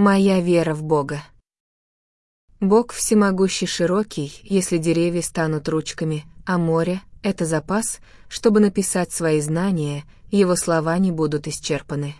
Моя вера в Бога. Бог всемогущий широкий, если деревья станут ручками, а море — это запас, чтобы написать свои знания, его слова не будут исчерпаны.